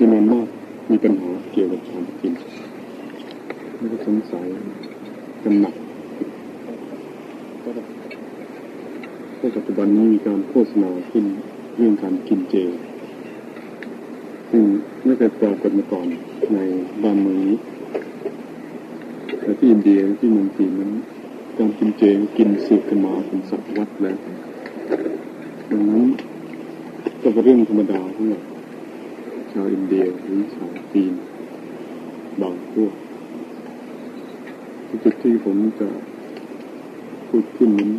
จำนวนมากมีปัญหาเกี่ยวกับการกินไม่ก็สงสัยกันหนักก็ปัจจุบันนี้มีการโฆษณาขึ้นเรื่องการกินเจซึ่งไม่เคยปรากฏมาก่อนในบ้านเมืองนี้แต่ที่อินเดียที่เมืองจีนนั้นการกินเจกินสืบกันมาเป็นสัตวัตแล้วดังนั้นก็เป็นเรื่องธรรมดาทั้งหมด ชาวอินเดียหรือชาวจีนบางพวกจุดที่ผมจะพูดขึ้นนั้น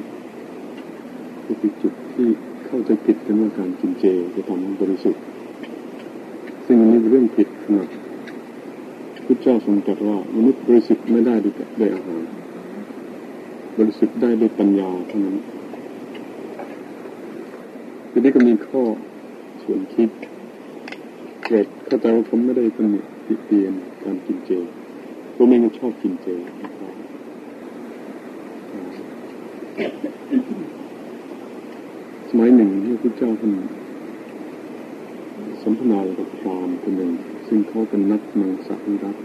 ก็คือจุดที่เข้าใจผิดกันว่าการกินเจจะทำให้บริสุทธิ์ ซึ่งอันนี้เป็นเรื่องผิดขนาดพระเจ้าทรงตรัสว่ามนุษย์บริสุทธิ์ไม่ได้ด้วยอาหาร บริสุทธิ์ได้ด้วยปัญญาเท่านั้นทีนี้ก็มีข้อส่วนคิด เกิดเข้าใจว่าผมไม่ได้ตำหนิติเตียนการกินเจผมเองก็ชอบกินเจสมัยหนึ่งที่พระเจ้าท่านสนทนากับพรามคนหนึ่ง ซึ่งเขาเป็นนักมังสวิรัต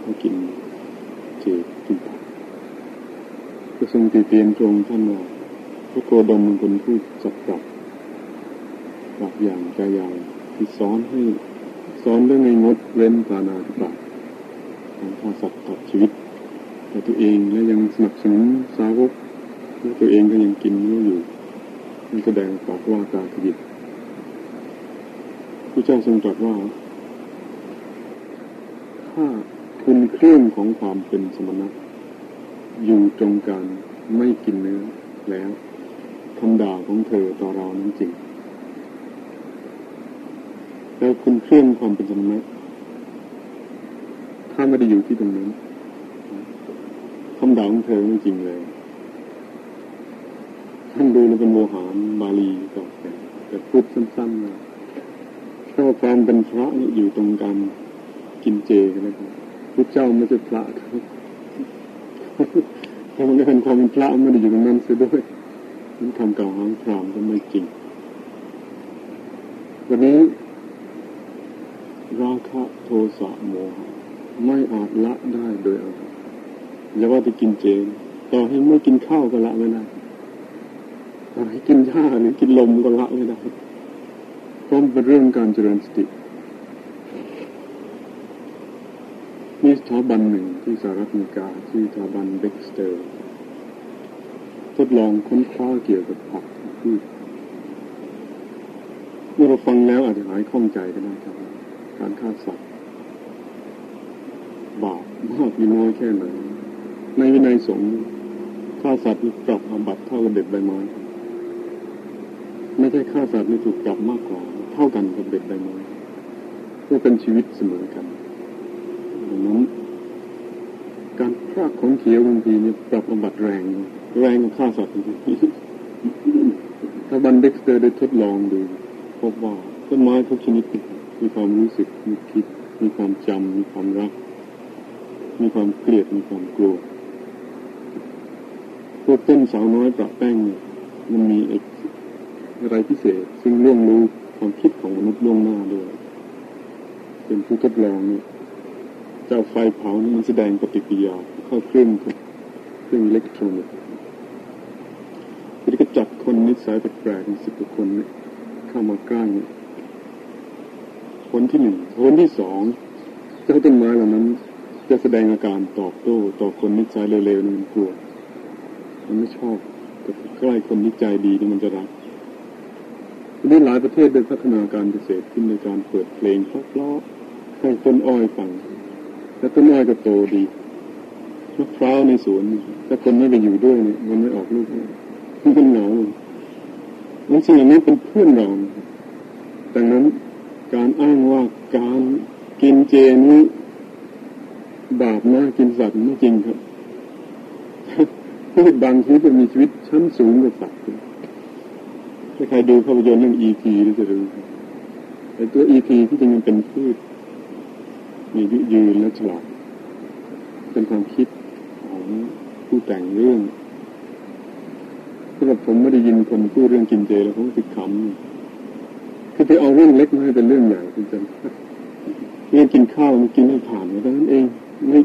เขากินเจกินผักก็ทรงตีเตียนตรงท่านว่าพระโคดมเป็นคนพูดจับจับปรับอย่างใจใหญ่ ที่สอนให้สอนเรื่องไงงดเว้นปานาติบาตการฆ่าสัตว์ตัดชีวิตแต่ตัวเองและยังสนับสนุนสาวกและตัวเองก็ยังกินเนื้ออยู่มันแสดงปากว่าการขยิบพระเจ้าทรงตรัสว่าถ้าคุณเครื่องของความเป็นสมณะอยู่ตรงการไม่กินเนื้อแล้วคำด่าของเธอต่อเรานั้นจริง แล้วคุณเครื่องความเป็นสมะถ้าไม่ได้อยู่ที่ตรงนั้นคำด่าของเธอไม่จริงเลยท่านดูแล้วเป็นโมหารบาลีก็แต่แต่พูดสั้นๆนะถ้าความเป็นพระนี่อยู่ตรงการกินเจกันนะครับพระเจ้าไม่ใช่พระครับเพราะมันเป็นความเป็นพระไม่ได้อยู่ตรงนั้นเสียด้วยนั้นคำกล่าวหางพรามก็ไม่จริง วันนี้ ราคะโทสะโมหะไม่อาจละได้โดยอาหารอย่าว่าจะกินเจต่อให้ไม่กินข้าวก็ละไม่ได้ต่อให้กินหญ้าหรือกินลมก็ละไม่ได้เพราะเป็นเรื่องการเจริญสติมีสถาบันหนึ่งที่สหรัฐอเมริกาที่สถาบันเบ็กสเตอร์ทดลองค้นคว้าเกี่ยวกับผักพืชเมื่อเราฟังแล้วอาจจะหายข้องใจก็ได้ครับ การฆ่าสัตว์บาปมากหรือน้อยแค่ไหน ในวินัยสงฆ์ฆ่าสัตว์ปรับอาบัติเท่ากับเด็ดใบไม้ไม่ใช่ฆ่าสัตว์นี่ถูกจับมากกว่า เท่ากันกับเด็ดใบไม้เพื่อเป็นชีวิตเสมอกันดังนั้นการพรากของเขียวบางทีนี่ปรับอาบัติแรง แรงกว่าฆ่าสัตว์สถาบันเบ็กสเตอร์ได้ทดลองดูพบว่าต้นไม้ทุกชนิด มีความรู้สึกมีคิด มีความจำมีความรัก มีความเกลียดมีความกลัวพวกต้นสาวน้อยประแป้งเนี่ยมันมีอะไรพิเศษ ซึ่งเรื่องรู้ความคิดของมนุษย์ล่วงหน้าด้วยเป็นผู้ทดลองเนี่ยเจ้าไฟเผานี่มันแสดงปฏิกิริยาเข้าเครื่องเครื่องอิเล็กทรอนิกส์ที่ก็จับคนนิสัยแปลกๆสิบกว่าคนเนี่ยเข้ามาใกล้ ผลที่หนึ่งผลที่สองเจ้าต้นไม้เหล่านั้น จะแสดงอาการตอบโต้ต่อคนนิสัยเร็วๆนี่มันกลัว มันไม่ชอบแต่ใกล้คนนิสัยดีนี่มันจะรักทีนี้หลายประเทศได้พัฒนาการเกษตรขึ้นในการเปิดเพลงเพราะๆให้ต้นอ้อยฟังและต้นอ้อยก็โตดีมะพร้าวในสวนถ้าคนไม่ไปอยู่ด้วยเนี่ยมันไม่ออกลูกมันเป็นเหงานั้นสิ่งเหล่านี้เป็นเพื่อนเราดังนั้น การอ้างว่าการกินเจนี้บาปนะกินสัตว์ไม่จริงครับบางชนิดจะมีชีวิตชั้นสูงกว่าสัตว์ถ้าใครดูภาพยนตร์เรื่องอีพีจะรู้แต่ตัวอีพีที่จริงมันเป็นพืชมียุยืนและฉลาดเป็นความคิดของผู้แต่งเรื่องสำหรับผมไม่ได้ยินคนพูดเรื่องกินเจแล้วผมติดขำ ไปเอาเรื่องเล็กมาให้เป็นเรื่องใหญ่คุณจันเรื่องกินข้าวมันกินไม่ผ่านแค่นั้นเอง ไม่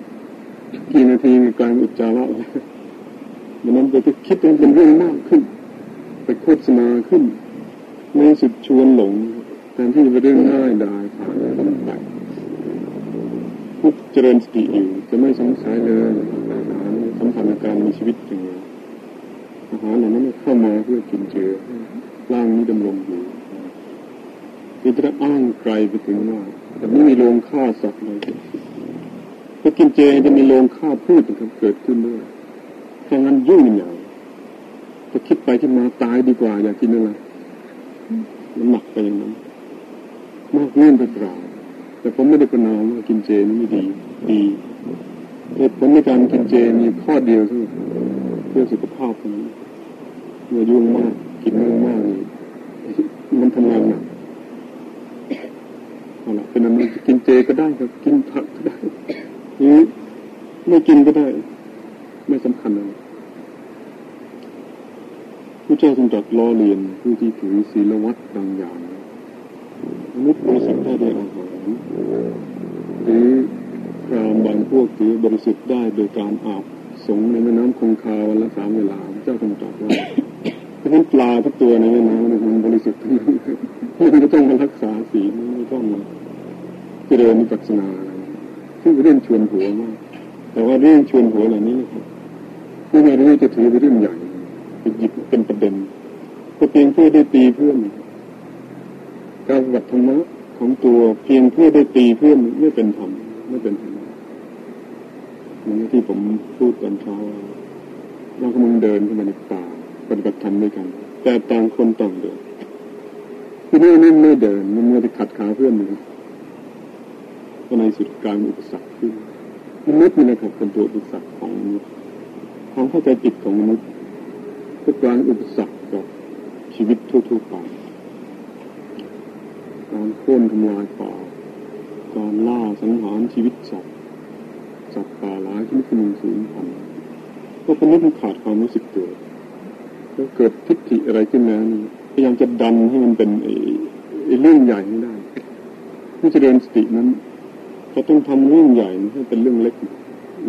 กี่นาทีกลายเป็นอุจจาระแล้วมันนั้นไปคิดเป็นเรื่องมากขึ้น ไปโฆษณาขึ้นในสุดชวนหลงแทนที่จะเป็นเรื่องง่ายดายผ่านไปผู้เจริญสติอยู่จะไม่สงสัยเลยอาหารสัมพันธ์การมีชีวิตอย่างไรอาหารเหล่านั้นเข้ามาเพื่อกินเจอร่างนี้ดำรงอยู่ คือจะอ้างไกลไปถึงว่าแต่ไม่มีโรงฆ่าสัตว์เลยถ้ากินเจจะมีโรงฆ่าพืชนะครับเกิดขึ้นด้วยถ้างั้นยุ่งใหญ่ถ้าคิดไปที่มาตายดีกว่า อยากกินอะไรมันหนักไปอย่างนั้นมากเลื่อนไปเปล่าแต่ผมไม่ได้ประนามว่ากินเจนี่ไม่ดี ดีเหตุผลในการกินเจมีข้อเดียวคือเพื่อสุขภาพเท่านั้นเมื่อยุ่งมากกินมากมากมันทำงานหนัก เอาละเป็นนั้นกินเจก็ได้ครับ กินผักก็ได้หรือไม่กินก็ได้ ไม่สำคัญอะไรผู้เจ้าทรงจัดล้อเลียนผู้ที่ถือศีลวัดบางอย่างมนุษย์บริสุทธิ์ได้ด้วยอาหารหรือพรามบางพวกถือบริสุทธิ์ได้โดยการอาบสงในแม่น้ำคงคาวันละสามเวลาพระเจ้าทรงตรัสว่าเพราะฉะนั้นปลาทุกตัวในแม่น้ำมันบริสุทธิ์ทั้งนั้นมันก็ต้องมารักษาศีลไม่ต้องมา จริญนิพพานาอะไรซึ่งเป็นเรื่องชวนหัวมากแต่ว่าเรื่องชวนหัวเหล่านี้นะครับผู้ไม่รู้จะถือเป็นเรื่องใหญ่ไปหยิบเป็นประเด็นก็เพียงเพื่อได้ตีเพื่อนการปฏิบัติธรรมะของตัวเพียงเพื่อได้ตีเพื่อนไม่เป็นธรรมไม่เป็นธรรมเหมือนที่ผมพูดตอนเช้าเรากำลังเดินเข้ามาในป่าปฏิบัติธรรมด้วยกัน แต่ต่างคนต่างเดินคือนี่นี่ไม่เดินมันมัวไปขัดขาเพื่อนอยู่ ก็ในสุดกลายอุปสรรคขึ้นมนุษย์นี่นะครับเป็นตัวอุปสรรคของมนุษย์ความเข้าใจผิดของมนุษย์ก็กลายอุปสรรคกับชีวิตทั่วๆไปการโค่นทำลายป่าการล่าสังหารชีวิตสัตว์สัตว์ป่าหลายชนิดหนึ่งสูญพันธุ์ก็เป็นเรื่องขาดความรู้สึกตัวก็เกิดทิฏฐิอะไรขึ้นแล้วนี่พยายามจะดันให้มันเป็นไอ้เรื่องใหญ่ให้ได้ผู้เจริญสตินั้น เขาต้องทำเรื่องใหญ่ให้เป็นเรื่องเล็ก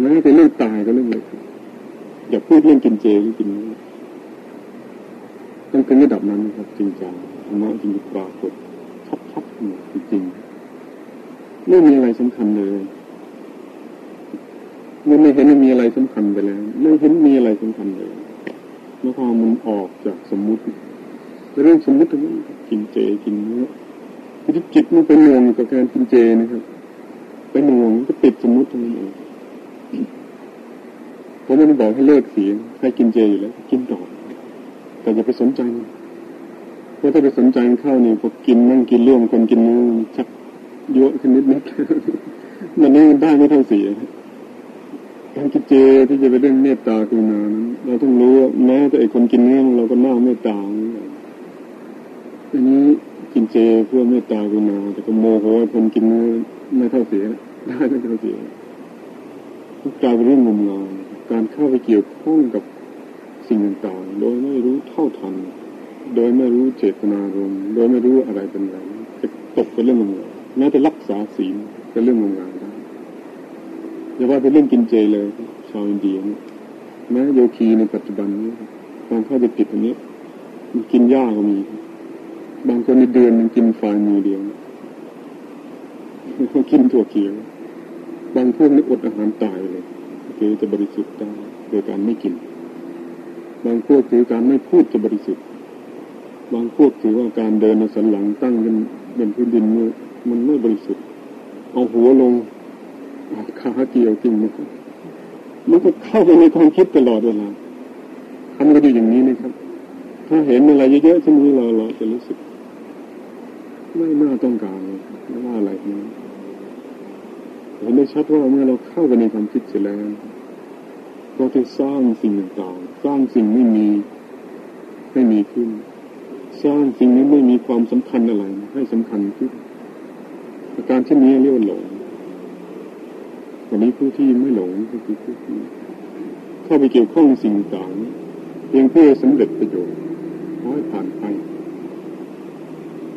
แม้แต่เรื่องตายก็เรื่องเล็กอย่าพูดเรื่องกินเจหรือกินต้องเป็นระดับนั้นครับจริงจังธรรมะจริงปรากฏชัดๆจริงๆไม่มีอะไรสำคัญเลยเมื่อไม่เห็นมีอะไรสำคัญไปแล้วไม่เห็นมีอะไรสำคัญเลยเมื่อพอมันออกจากสมมุติเรื่องสมมุติทั้งนั้นกินเจกินเนื้อที่จิตมันเป็นหน่วงกับการกินเจนะครับ เป็นหน่วงก็ติดสมมุติทั้งนั้เองผมไม่ได้บอกให้เลิกเสียให้กินเจอยู่แล้วกินต่อแต่อย่าไปสนใจเพราะถ้าไปสนใจเข้าวนี่พอกินนั่งกินร่วมคนกินเนื้อชักเยอะขึ้นนิดนิดมันนี่ได้ไม่เท่าเสียการกินเจที่จะไปเรื่องเมตตากรุณานั้นเราต้องรู้ว่าแม้แต่ไอ้คนกินเนื้อเราก็น่าเมตตาอันนี้กินเจเพื่อเมตตากรุณาแต่ก็โมโหคนกินเนื้อ ไม่เท่าเสียได้ไม่เท่าเสียกลายเป็นเรื่องงมงายการเข้าไปเกี่ยวข้องกับสิ่งต่างๆ โดยไม่รู้เท่าทัน โดยไม่รู้เจตนารมณ์โดยไม่รู้อะไรเป็นอะไรจะตกเป็นเรื่องงมงายแม้แต่รักษาศีลเป็นเรื่องงมงายได้อย่าว่าเป็นเรื่องกินเจเลยชาวอินเดียแม้โยคีในปัจจุบันนี้ความเข้าใจผิดตรงนี้มันกินหญ้าก็มี บางคนในเดือนมันกินฟายมือเดียว เขากินถั่วเขียว บางพวกนี่อดอาหารตายเลยคือจะบริสุทธิ์ได้โดยการไม่กิน บางพวกถือการไม่พูดจะบริสุทธิ์ บางพวกถือว่าการเดินในสันหลังตั้งกันบนพื้นดินมันไม่บริสุทธิ์ เอาหัวลงขาเกี่ยวจริงมันมันก็เข้าไปในความคิดตลอดเวลาทำกันอยู่อย่างนี้นะครับ ถ้าเห็นอะไรเยอะๆเช่นนี้เราเราจะรู้สึก ไม่น่าต้องการเลยไม่ว่าอะไรนะ เห็นได้ชัดว่าเมื่อเราเข้าไปในความคิดเสร็จแล้วเราจะสร้างสิ่งต่างๆสร้างสิ่งไม่มีให้มีขึ้น สร้างสิ่งนี้ไม่มีความสำคัญอะไร ให้สำคัญขึ้นอาการเช่นนี้เรียกว่าหลงวันนี้ผู้ที่ไม่หลงก็คือผู้ที่เข้าไปเกี่ยวข้องสิ่งต่างเพียงเพื่อสำเร็จประโยชน์ขอให้ผ่านไป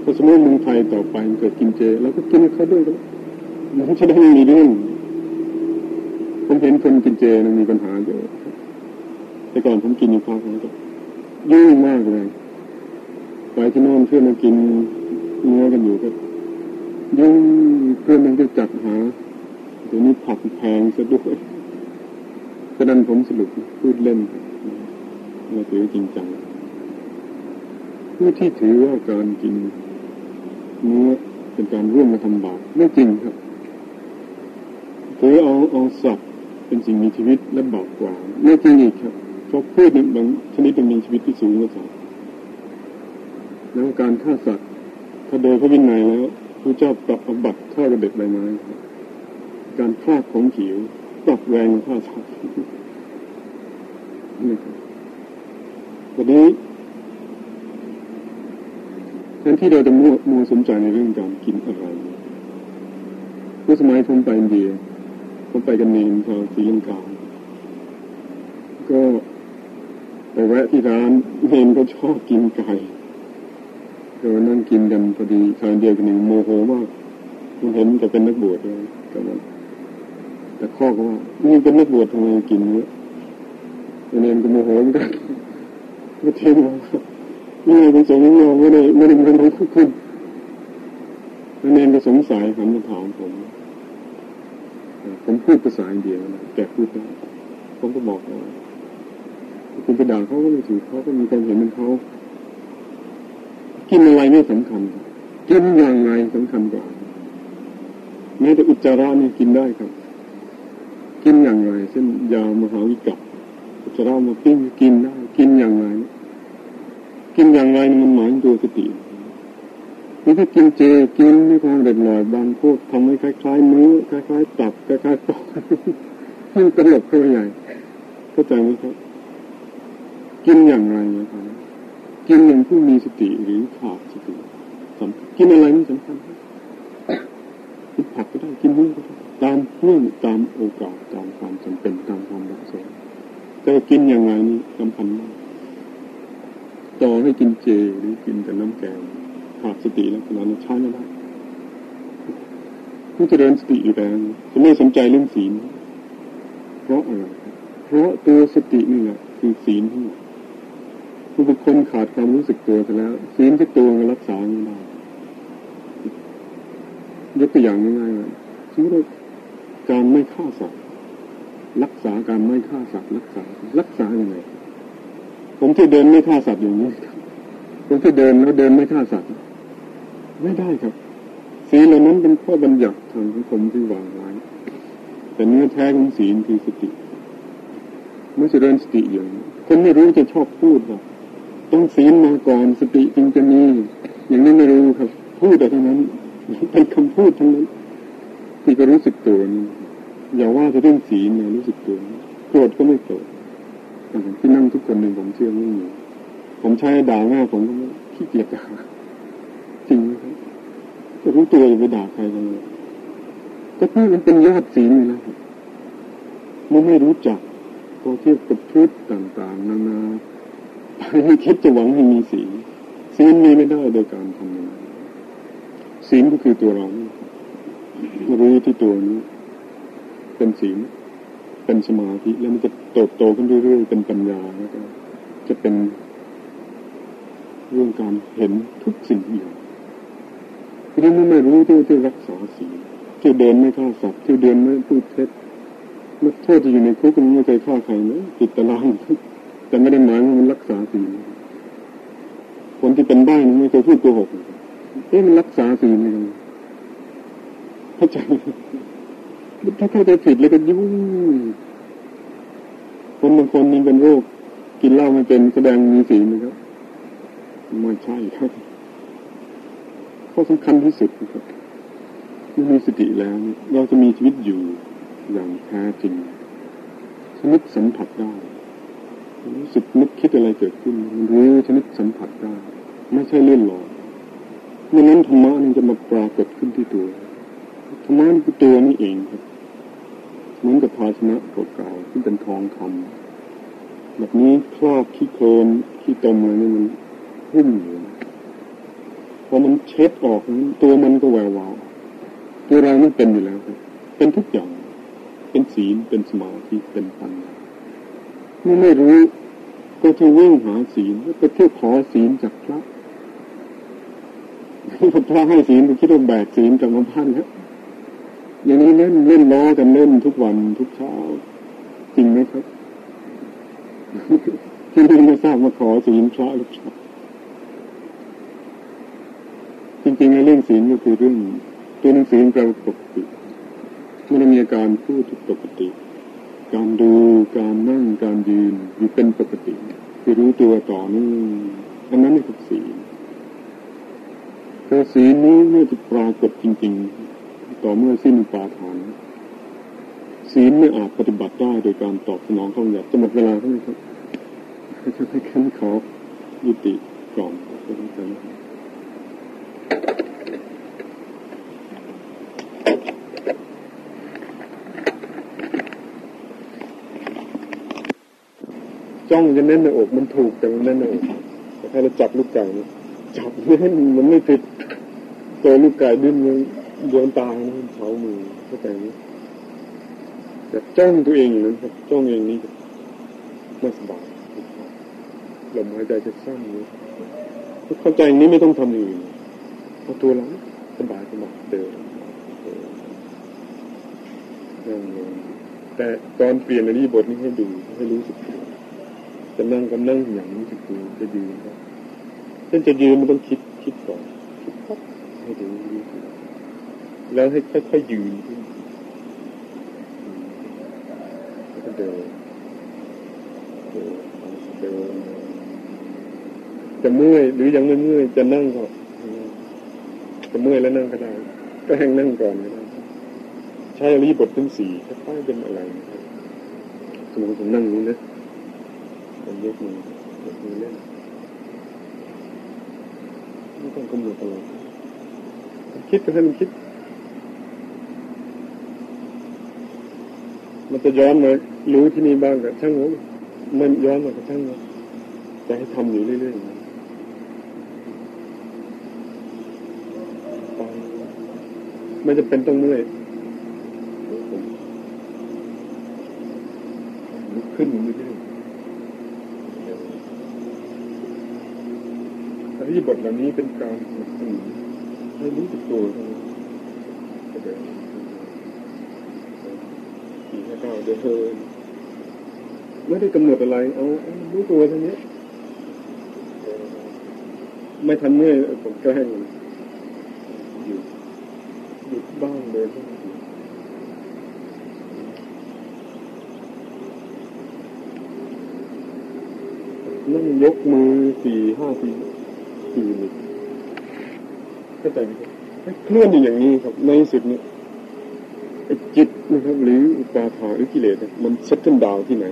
ถ้าสมมติเมืองไทยต่อไปเกิดกินเจเราก็กินเขาด้วยกัน มันจะได้ไม่มีเรื่องผมเห็นคนกินเจมันมีปัญหาเยอะแต่ก่อนผมกินอยู่ภาคนั้นก็ยุ่งมากเลยไปที่โน่นเพื่อนมากินเนื้อกันอยู่ก็ยุ่งเพื่อนมันก็จัดหาเดี๋ยวนี้ผักแพงซะด้วยฉะนั้นผมสรุปพูดเล่นเราถือจริงจังผู้ที่ถือว่าการกินเนื้อเป็นการร่วมมาทำบาปไม่จริงครับ ถือเอาเอาสัตว์เป็นสิ่งมีชีวิตและบาปกว่าไม่จริงอีกครับเพราะพืชบางชนิดมันมีชีวิตที่สูงกว่าสัตว์แล้วการฆ่าสัตว์ถ้าโดยพระวินัยแล้วพระเจ้าปรับอบัตเท่ากับเด็กใบไม้การฆ่าของขิวปรับแรงฆ่าสัตว์นี่ครับวันนี้แทนที่เราจะมัวมัวสนใจในเรื่องการกินอะไรเมื่อสมัยผมไปอินเดีย ผมไปกันเนนชาวศรีลังกาก็ไปแวะที่ร้านเนนก็ชอบกินไก่ก็นั่งกินกันพอดีชาวอินเดียคนหนึ่งโมโหมากมันเห็นจะเป็นนักบวชเลยก็มันแต่ข้อก็ว่านี่เป็นนักบวชทำไมกินเยอะเนนก็โมโหเหมือนกันก็เทียนว่านี่ไงเป็นสงฆ์เราไม่ได้ไม่ได้เป็นของคุณเนนก็สงสัยหันมาถามผม ผมพูดภาษาอินเดียนะแกพูดได้ผมก็บอกว่าคุณไปด่าเขาก็ไม่ถูกเขาก็มีความเห็นเป็นเขากินอะไรไม่สำคัญกินอย่างไรสำคัญกว่าแม้แต่อุจจาระนี่กินได้ครับ กินอย่างไรเช่นยามหาวิกัปอุจจาระมาปิ้งกินได้ กินอย่างไร กินอย่างไรมันหมายถึงตัวสติ นี่ถ้ากินเจกินด้วยความเด็ดหน่อยบางพวกทำให้คล้ายๆมื้อคล้ายๆตับคล้ายๆปอดมันตลกเข้าใหญ่เข้าใจไหมครับ กินอย่างไรนะครับกินอย่างผู้มีสติหรือขาดสติสำคัญกินอะไรไม่สำคัญกินผักก็ได้กินเนื้อก็ได้ตามเรื่องตามโอกาสตามความจำเป็นตามความเหมาะสมแต่กินอย่างไรนี่สำคัญมากต่อให้กินเจหรือกินแต่น้ำแกง ขาดสติแล้วขนาดนั้นใช้ไม่ได้ผู้เจริญสติอยู่แล้วจะไม่สนใจเรื่องศีล เพราะอะไรเพราะตัวสตินี่แหละคือศีลทั้งหมดผู้บุคคลขาดความรู้สึกตัวไปแล้วศีลที่ตัวมันรักษาไม่ได้ยกตัวอย่างง่ายๆสมมติการไม่ฆ่าสัตว์รักษาการไม่ฆ่าสัตว์รักษารักษาอย่างไรผมที่เดินไม่ฆ่าสัตว์อย่างนี้ผมที่เดินแล้วเดินไม่ฆ่าสัตว์ ไม่ได้ครับศีลเหล่านั้นเป็นข้อบัญญัติทางสังคมที่วางไว้แต่เนื้อแท้ของศีลคือสติเมื่อเจริญสติอย่างคนไม่รู้จะชอบพูดว่าต้องศีลมาก่อนสติจึงจะมีอย่างนี้ไม่รู้ครับ พูดแต่เท่านั้นเป็นคำพูดทั้งนั้นที่ก็รู้สึกตัวนี่อย่าว่าจะเรื่องศีลเนี่ยรู้สึกตัวโกรธก็ไม่โกรธที่นั่งทุกคนหนึ่งผมเชื่อไม่มีผมใช้ด่าแม่ผมก็ขี้เกียจด่าจริงครับ รู้ตัวอย่าไปด่าใครเลยก็ที่มันเป็นยอดศีลเลยนะครับเมื่อไม่รู้จักพอเทียบกับพุทธต่าง ๆนานาไม่คิดจะหวังให้มีศีลศีลมีไม่ได้โดยการทำอะไรศีลก็คือตัวเรารู้ที่ตัวนี้ เป็นศีลเป็นสมาธิแล้วมันจะโตโตขึ้นเรื่อยๆเป็นปัญญาแล้วก็จะเป็นเรื่องการเห็นทุกสิ่งอย่าง นั้นไม่รู้ที่ที่รักษาศีลที่เดินไม่ฆ่าสัตว์ที่เดินไม่พูดเท็จโทษที่อยู่ในคุกมันไม่เคยฆ่าใครนะติดตารางแต่ไม่ได้หมายว่ามันรักษาศีลคนที่เป็นบ้านไม่เคยพูดตัวหกเอ๊ะมันรักษาศีลไหมเข้าใจถ้าเข้าใจผิดเลยก็ยุ่งคนบางคนนี่เป็นโรค กินเหล้าไม่เป็นแสดงมีศีลนะครับไม่ใช่ครับ ข้อสำคัญที่สุดนะครับเมื่อมีสติแล้ว เราจะมีชีวิตอยู่อย่างแท้จริงชนิดสัมผัสได้รู้สึกนึกคิดอะไรเกิดขึ้นมันรู้ชนิดสัมผัสได้ ไม่ใช่เลื่อนลอยเมื่อนั้นธรรมะนี่จะมาปรากฏขึ้นที่ตัวธรรมะนี่คือตัวนี่เองครับเหมือนกับภาชนะเก่าๆที่เป็นทองคำแบบนี้ครอบขี้โคลนขี้ตมอะไรนี่มันหุ้มอยู่ พอมันเช็ดออกตัวมันก็แวววาวตัวเรามันเป็นอยู่แล้วครับเป็นทุกอย่าง เป็นศีลเป็นสมาธิเป็นปัญญาเมื่อไม่รู้ก็จะวิ่งหาศีลก็เที่ยวขอศีลจากพระพระให้ศีลคิดว่าแบกศีลจากมาพันครับอย่างนี้เล่นเล่นล้อกันเล่นทุกวันทุกเช้า จริงไหมครับที่นี่ไม่ทราบมาขอศีลพระหรือเปล่าจ ริงๆในเรื่องศีลก็คือเรื่องตัวหนังสือแปลว่าปกติมื่อมีอาการพูดปกติ การดูการนั่งการยืนอยู่เป็นปกติคือรู้ตัวต่อนื่อันนั้นนี่คือศีลแต่ศีลนี้เมื่อจะปรากฏจริง ๆ ต่อเมื่อสิ้นปาฐานศีลไม่อาจปฏิบัติได้โดยการตอบสนองข้าอยากจะหมดเวลาใช่ไหมครับให้ขั้นขอยุติก่อนก็ต้องการ จ้องจะเน้นในอกมันถูกแต่มันเน้นในอกแต่ถ้าเราจับลูกไก่เนี่ยจับเน้มันไม่ผิดตัวลูกไก่ดิ้นมันดวงตามันเฉามือเข้าใจไหมแต่จ้องตัวเองอย่างนั้นครับจ้องเองนี้ไม่สบายลมหายใจจะสั้นนี้เข้าใจอย่างนี้ไม่ต้องทำอื่นเอาตัวเราสบายสบายเดินนั่งลงแต่ตอนเปลี่ยนอริบทนี้ให้ดูให้รู้สึกตัว จะนั่งก็นั่งอย่างรู้สึกตัวจะยืนครับเช่นจะยืนมันต้องคิดคิดก่อนคิดปั๊บให้ดูแล้วให้ค่อยๆยืนขึ้นแล้วก็เดินเดินเดินจะเมื่อยหรือยังไม่เมื่อยจะนั่งก็จะเมื่อยแล้วนั่งก็ได้ ก็แห้งนั่งก่อนก็ได้ใช้อริบททั้งสี่ค่อยๆเป็นอะไรสมมติผมนั่งนี้นะ ยกมือยกมือเล่นไม่ต้องกำหนดอะไรคิดก็ให้มันคิด มันจะย้อนมารู้ที่นี่บ้างกับช่างมันมันย้อนมากับช่างมันจะให้ทำอยู่เรื่อยๆไม่จะเป็นต้องเมื่อยลุกขึ้นเรื่อยๆอ ริยบทเหล่านี้เป็นการสนับสนุนให้รู้สึกตัวเท่านั้นเดินขี่ห้าวเดินไม่ได้กำหนดอะไร เอารู้ตัวเท่านี้ไม่ทันเมื่อผมแกล้งหยุดหยุดบ้างเดินนั่งยกมือสี่ห้าทีสี่ เข้าใจไหมครับเคลื่อนอยู่อย่างนี้ครับ ในสุดนี้จิตนะครับ หรืออุปาทานหรือกิเลสมัน settle down ที่ไหน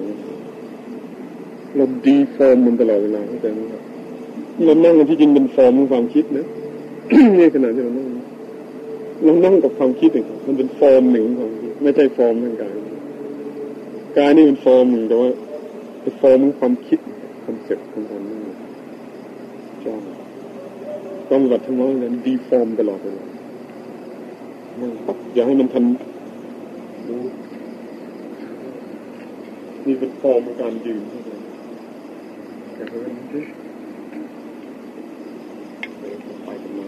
เรา deform มันตลอดเวลาเข้าใจไหมครับเรานั่งที่จริงเป็นฟอร์มของความคิดนะนี่ขณะที่เรานั่งเรานั่งกับความคิดเองมันเป็นฟอร์มหนึ่งของไม่ใช่ฟอร์มทางกายกายนี่เป็นฟอร์มหนึ่งแต่ว่าเป็นฟอร์มของความคิด concept ของการนั่งจ้อ งต้องปฏิบัติทั้งหมดนั้น deform ตลอดเวลาอย่าให้มันทันนี่เป็นฟอร์มของการยืนเท่านั้นแต่ก็ไม่ได้ไปกันมา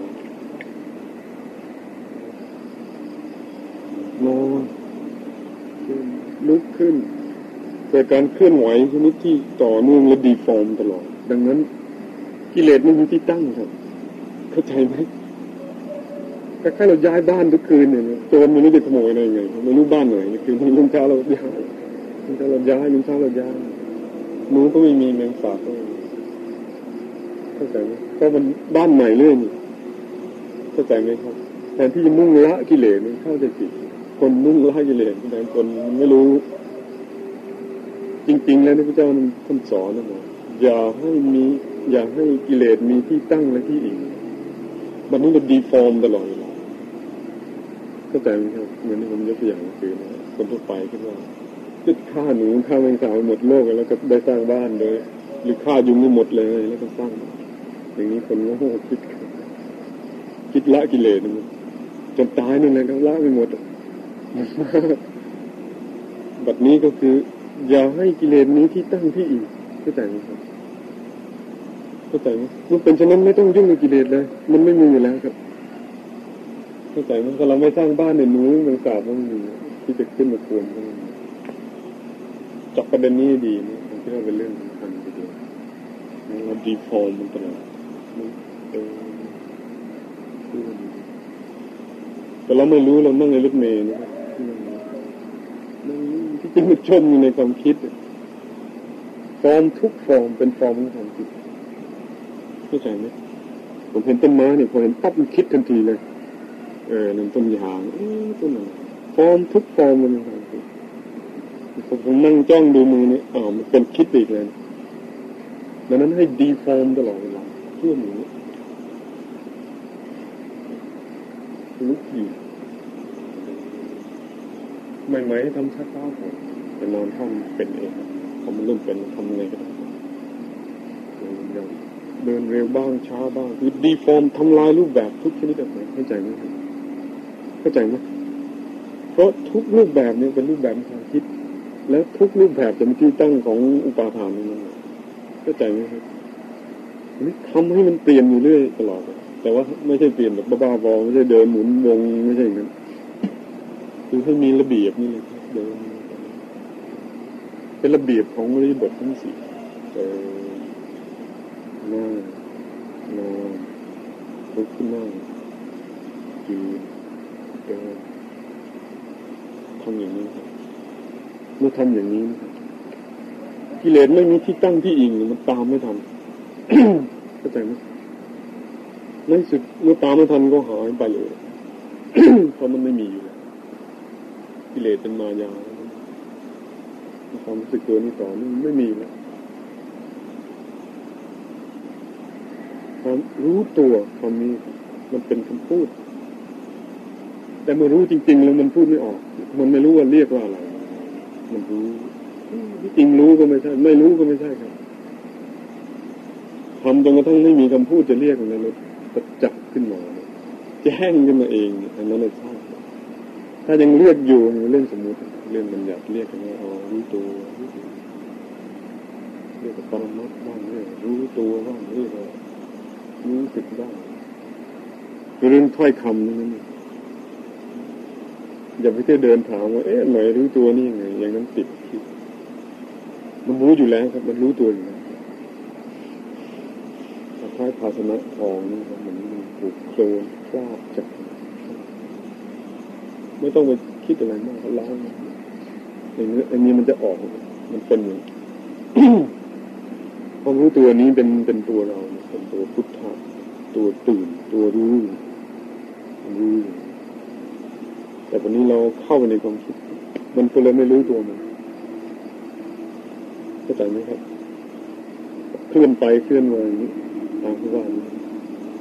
นอนลุกขึ้นเกิดการเคลื่อนไหวชนิดที่ต่อเนื่องและดีฟอร์มตลอด ดังนั้นกิเลสไม่มีที่ตั้งครับ เข้าใจไหมแค่เราย้ายบ้านทุกคืนเนี่ยโจรมันไม่ได้ขโมยอะไรไงไม่รู้บ้านไหนคือมันลุงเช้าเราย้ายลุงเช้าเราย้ายลุงเช้าเราย้ายหนูก็ไม่มีแมงสาบก็เข้าใจไหมเพราะมันบ้านใหม่เรื่อยนี่เข้าใจไหมครับแทนที่จะมุ่งละกิเลสมันเข้าใจผิดคนมุ่งละกิเลสแต่คนไม่รู้ จริง ๆ แล้วนี่พระเจ้าท่านสอนนะบออย่าให้มี อย่าให้กิเลสมีที่ตั้งและที่อีก มันนี่มันดีฟอร์มตลอดเวลาเข้าใจไหมครับเหมือนที่ผมยกตัวอย่างคือนะคนทั่วไปคิดว่าคิดฆ่าหนูฆ่าแมงสาบหมดโลกแล้วก็ได้สร้างบ้านเลย หรือฆ่ายุงไม่หมดเลย แล้วก็สร้าง อย่างนี้คนโง่คิด คิดละกิเลสจนตายนั่นแหละก็ละไปหมดแบบนี้ก็คือ อย่าให้กิเลสนี้ที่ตั้งที่อีกเข้าใจไหมครับ เข้าใจไหมมันเป็นฉะนั้นไม่ต้องยุ่งกับกิเลสเลย มันไม่มีอยู่แล้วครับเข้าใจไหมถ้าเราไม่สร้างบ้านในนู้นมันกาบมันมีที่จะขึ้นมาควรจับประเด็นนี้ดีนะผมคิดว่าเป็นเรื่องสำคัญทีเดียวเราดีฟอร์มมันตลอดแต่เราไม่รู้เรานั่งในรถเมล์นะครับที่จริงมันชมอยู่ในความคิดฟอร์มทุกฟอร์มเป็นฟอร์มของความคิด เข้าใจไหมผมเห็นต้นไม้เนี่ยพอเห็นปั๊บมันคิดทันทีเลย เออนั่นต้นยางเออต้นอะไรฟอร์มทุกฟอร์มมันเป็นความผมนั่งจ้องดูมือนี่อ้าวมันเป็นคิดอีกเลยดังนั้นให้ deform ตลอดเวลาเพื่อมือลุกอยู่ใหม่ๆทำช้าๆก่อนแต่นอนท่องเป็นเองพอมันเริ่มเป็นทำยังไงก็ได้ยัง เดินเร็วบ้างช้าบ้างคือดีฟอร์มทำลายรูปแบบทุกชนิดเลยเข้าใจไหมเข้าใจไหมเพราะทุกรูปแบบเนี่ยเป็นรูปแบบความคิด แล้วทุกรูปแบบจะมีที่ตั้งของอุปาทานนั่นเข้าใจไหมครับนี่ทำให้มันเปลี่ยนอยู่เรื่อยตลอดแต่ว่าไม่ใช่เปลี่ยนแบบบ้าๆบอไม่ใช่เดินหมุนวงไม่ใช่อย่างนั้นคือให้มีระเบียบนี่เลยเดินเป็นระเบียบของริบททั้งสี่เออ นั่งนอนลุกขึ้นนั่งยืนเดินทำอย่างนี้ครับเมื่อทำอย่างนี้กิเลสไม่มีที่ตั้งที่อิงมันตามไม่ทันเข้าใจไหมในสุดเมื่อตามไม่ทันก็หายไปเลยเพราะมันไม่มีอยู่กิเลสเป็นมายาความรู้สึกตัวนี้ต่อไม่มีแล้ว ความรู้ตัวคำนี้มันเป็นคำพูด แต่เมื่อรู้จริง ๆ แล้วมันพูดไม่ออก มันไม่รู้ว่าเรียกว่าอะไร มันรู้จริงรู้ก็ไม่ใช่ ไม่รู้ก็ไม่ใช่ครับทำจนกระทั่งไม่มีคำพูดจะเรียกอะไรเลยประจักษ์ขึ้นมาแจ้งขึ้นมาเองอันนั้นเลยใช่ถ้ายังเรียกอยู่เรื่องสมมุติเรื่องมันอยากเรียกกันว่าอ๋อรู้ตัวเรียกว่าปรมัตบ้างเรียกรู้ตัวบ้างเรียกว่า รู้สึกบ้างเรื่องถ้อยคำนั่นอย่าไปเที่ยวเดินถามว่าเอ๊ะไหนรู้ตัวนี่ยังไงอย่างนั้นติดคิดมันรู้อยู่แล้วครับ มันรู้ตัวอยู่แล้วคล้ายภาชนะทองนี่ครับมันถูกโคลนคราบจับไม่ต้องไปคิดอะไรมากล้างอย่างนี้อันนี้มันจะออก มันเป็นอย่าง ความรู้ตัวนี้เป็นเป็นตัวเราเป็นตัวพุทธะตัวตื่นตัวรู้รู้แต่วันนี้เราเข้าไปในความคิด มันก็เลยไม่รู้ตัวมันเข้าใจไหมครับเคลื่อนไปเคลื่อนมาอย่างนี้ตามที่ว่า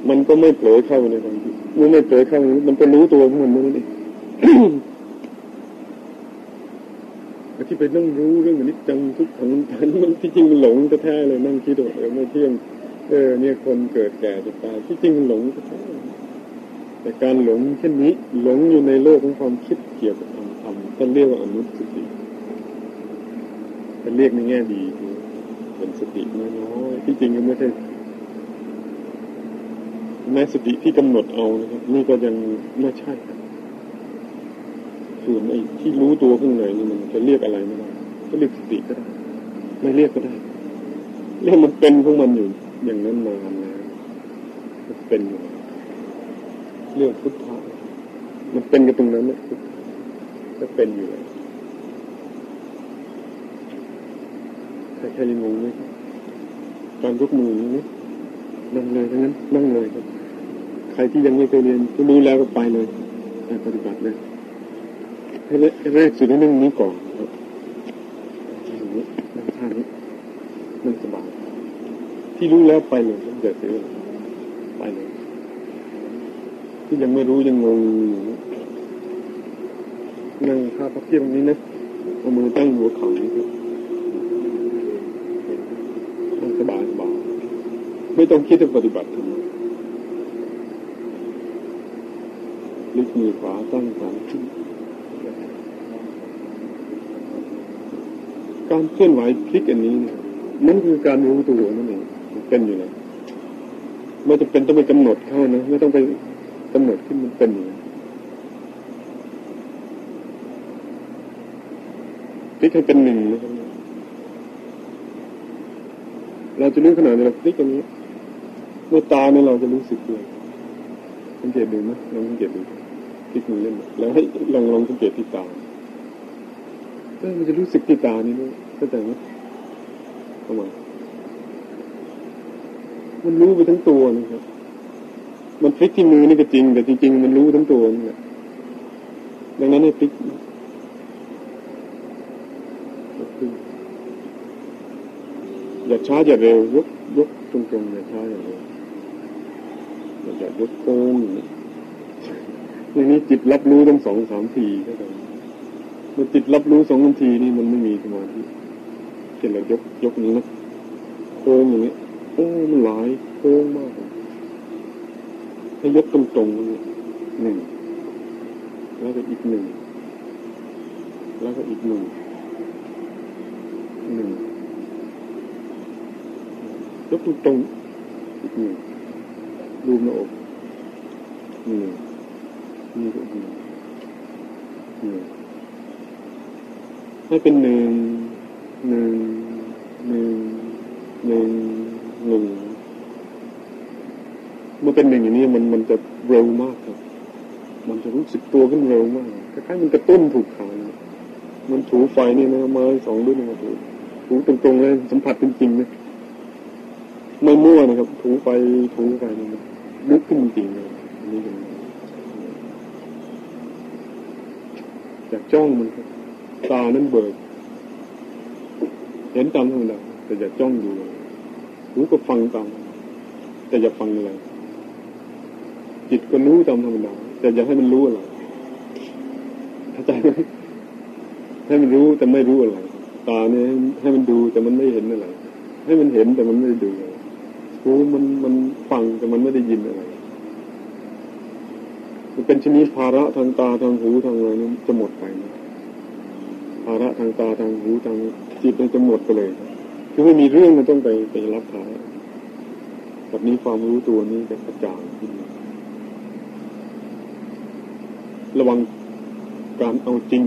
มันก็ไม่เผลอเข้าไปในความคิดมื่อไม่เผลอเข้ามันก็รู้ตัวของมันนั่นเอง ที่ไปนั่งรู้เรื่องอนิจจังทุกขังมันมันที่จริงมันหลงแท้เลยนั่งคิดว่าเออไม่เที่ยงเออเนี่ยคนเกิดแก่จะตายที่จริงมันหลงแท้แต่การหลงเช่นนี้หลงอยู่ในโลกของความคิดเกี่ยวกับธรรมธรรมต้องเรียกว่าอนุสติเป็นเรียกในแง่ดีเป็นสติน้อยๆที่จริงก็ไม่ใช่แม้สติที่กำหนดเอานะครับนี่ก็ยังไม่ใช่ครับ ส่วนไอ้ที่รู้ตัวข้างในนี่มันจะเรียกอะไรไม่ได้ก็เรียกสติก็ได้ไม่เรียกก็ได้เรียกมันเป็นของมันอยู่ อย่างนั้นนานแล้วมันเป็นอยู่เรื่องพุทธะมันเป็นกันตรงนั้นนะจะเป็นอยู่แล้วใครใครยังงงไหมการยกมือนี้นั่งเลยทั้งนั้น นั่งเลยครับ ใครที่ยังไม่เคยเรียนก็รู้แล้วก็ไปเลยไปปฏิบัติเลย แรกสุดให้นั่งนี้ก่อนนั่งท่านี้นั่งสบายที่รู้แล้วไปเลยอย่าเสียไปเลย ที่ยังไม่รู้ยังงงนั่งท่าพักเทียบนี้นะเอามือตั้งหัวเข่านี้ครับนั่งสบายสบายไม่ต้องคิดจะปฏิบัติธรรมลิกมือขวาตั้งขวาขึ้น การเคลื่อนไหวพลิกอันนี้เนี่ยมันคือการรู้ตัวนั่นเองเป็นอยู่แล้วไม่จะเป็นต้องไปกำหนดเข้านะไม่ต้องไปกำหนดขึ้นมันเป็นอย่พลิกให้เป็นหนึ่งนะครับเราจะรู้ขนาดเราพลิกอย่างนี้เมื่อตาเนี่ยเราจะรู้สึกด้วยสังเกตดูนะลองสังเกตดูพลิกมือเล่นแล้วให้ลองลองสังเกตที่ตา มันจะรู้สึกที่ตานี่ด้วยเข้าใจไหมเข้ามามันรู้ไปทั้งตัวนะครับ มันพลิกที่มือนี่ก็จริง แต่จริง ๆ มันรู้ทั้งตัวนี่แหละดังนั้นให้พลิกอย่าช้าอย่าเร็วยกยกตรงๆอย่าช้าอย่าเร็วอย่ายกโค้งอย่างนี้จิตรับรู้ต้องสองสามทีก็ได้ มื่อจิตรับรู้สองสาทีนี่มันไม่มีสมาธิเช่นเรายกยกนี้นะโค้งอย่างนี้โอ้มันหลายโค้งมากให้ยกตรงๆนี่หนึ่งแล้วก็อีกหนึ่งแล้วก็อีกหนึ่งหนึ่งยกตรงๆอีกหนึ่งดูหน้าอกหนึ่งนี่ก็หนึ่งหนึ่ง ให้เป็นหนึ่งหนึ่งหนึ่งหนึ่งหนึ่งเมื่อเป็นหนึ่งอย่างนี้มันมันจะเร็วมากครับ มันจะรู้สึกตัวขึ้นเร็วมากคล้ายๆมันกระตุ้นถูกขานมันถูไฟนี่นะไม้สองด้วยมาถูถูตรงๆเลยสัมผัสจริงๆนะไม่มั่วนะครับ ถูไปถูไปนี่ลึกขึ้นจริงเลยนี่เป็นอยากจ้องมันครับ ตานั้นเบิก เห็นตามธรรมดาแต่อย่าจ้องดูหูก็ฟังตาม แต่อย่าฟังอะไร จิตก็รู้ตามธรรมดาแต่อย่าให้มันรู้อะไรเข้าใจไหมให้มันรู้แต่ไม่รู้อะไร ตาเนี่ยให้มันดูแต่มันไม่เห็นอะไร ให้มันเห็นแต่มันไม่ไดูหูมันมันฟังแต่มันไม่ได้ยินอะไรมันเป็นชนิดภาระทางตาทางหูทางอะไรนั้นจะหมดไปนะ ภาระทางตาทางหูทางจิตมันจะหมดไปเลยคือไม่มีเรื่องมันต้องไปไปรับภาระแบบนี้ความรู้ตัวนี้จะกระจ่างขึ้นระวังการเอาจริง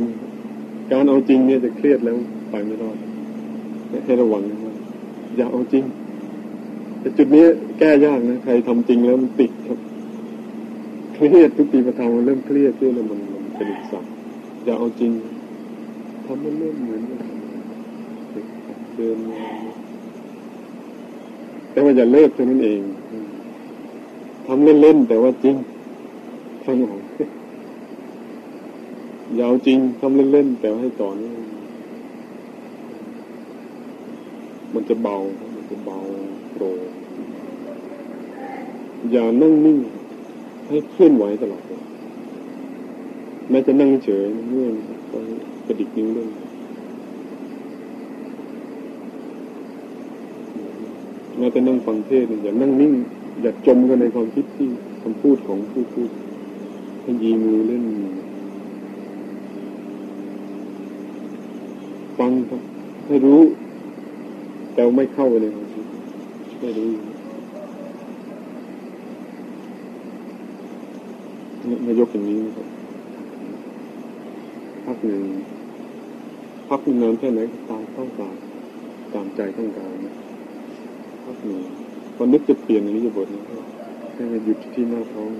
การเอาจริงเนี่ยจะเครียดแล้วไปไม่รอดให้ระวังนะอย่าเอาจริง แต่จุดนี้แก้ยากนะใครทำจริงแล้วมันติดครับเครียดทุกปีประทางมันเริ่มเครียดเครียดแล้วมันมันเป็นอีกสักอย่าเอาจริง ทำมันเริ่มเหมือนเดินมแต่ว่าอย่าเลิกเท่านั้นเองทำเล่นๆแต่ว่าจริงฟังออกยาวจริงทำเล่นๆแต่ให้ต่อนี่มันจะเบา มันจะเบาโปร่งอย่านั่งนิ่ง ให้เคลื่อนไหวตลอดแม้จะนั่งเฉยเมื่อย กระดิกนิ้วเล่นแม้จะนั่งฟังเทศอย่านั่งนิ่ง อย่าจมกันในความคิดที่คำพูดของผู้พูดให้ยีมือเล่น ฟังครับ ให้รู้ แต่ไม่เข้าไปในความคิดไม่รู้นายกอย่างนี้นะครับ พักหนึ่งพักนานแค่ไหนก็ตามต้องการตามใจต้องการพักหนึ่งพอนึกจะเปลี่ยนอริยบทนะครับให้มาหยุดที่หน้าท้อง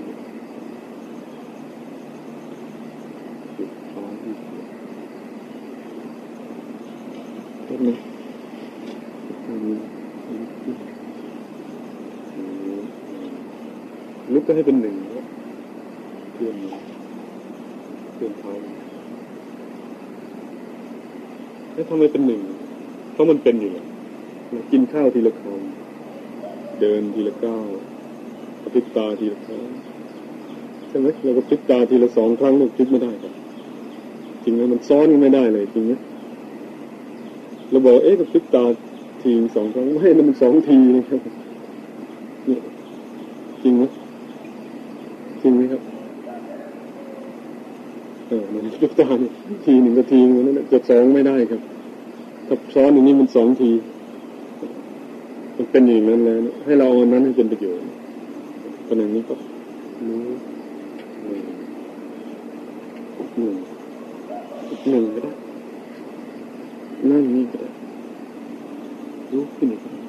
หยุดท้องที่เห็นไหมลุกก็ให้เป็นหนึ่งเพื่อนเพื่อนเท้าแล้ว ทำไมเป็นหนึ่ง เพราะมันเป็นอยู่แล้วกินข้าวทีละคำเดินทีละก้าวกระพริบตาทีละครั้งใช่ไหมเราก็พริบตาทีละสองครั้งเราพริบไม่ได้ครับจริงไหมมันซ้อนกันไม่ได้เลยจริงไหมเราบอกเอ๊ะกระพริบตาทีสองครั้งไม่นั่นมันสองทีนะครับจริงไหมจริงไหมครับเออมันทุกตาทีหนึ่งก็ทีนนั่นแหละจะสองไม่ได้ครับ ถ้าซ้อนอย่างนี้มันสองที มันเป็นอย่างนั้นแล้วให้เราเอานนั้นให้เป็นประโยชน์ขณะนี้ก็รู้หนึ่งหนึ่งกหนึ่งก็ได้นั่งนี่ก็ได้รู้ขึ้นอีกก็ได้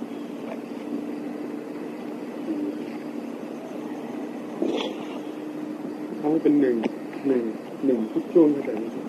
เขาให้เป็นหนึ่งหนึ่งหนึ่งทุกช่วงข้าใจไหมครับ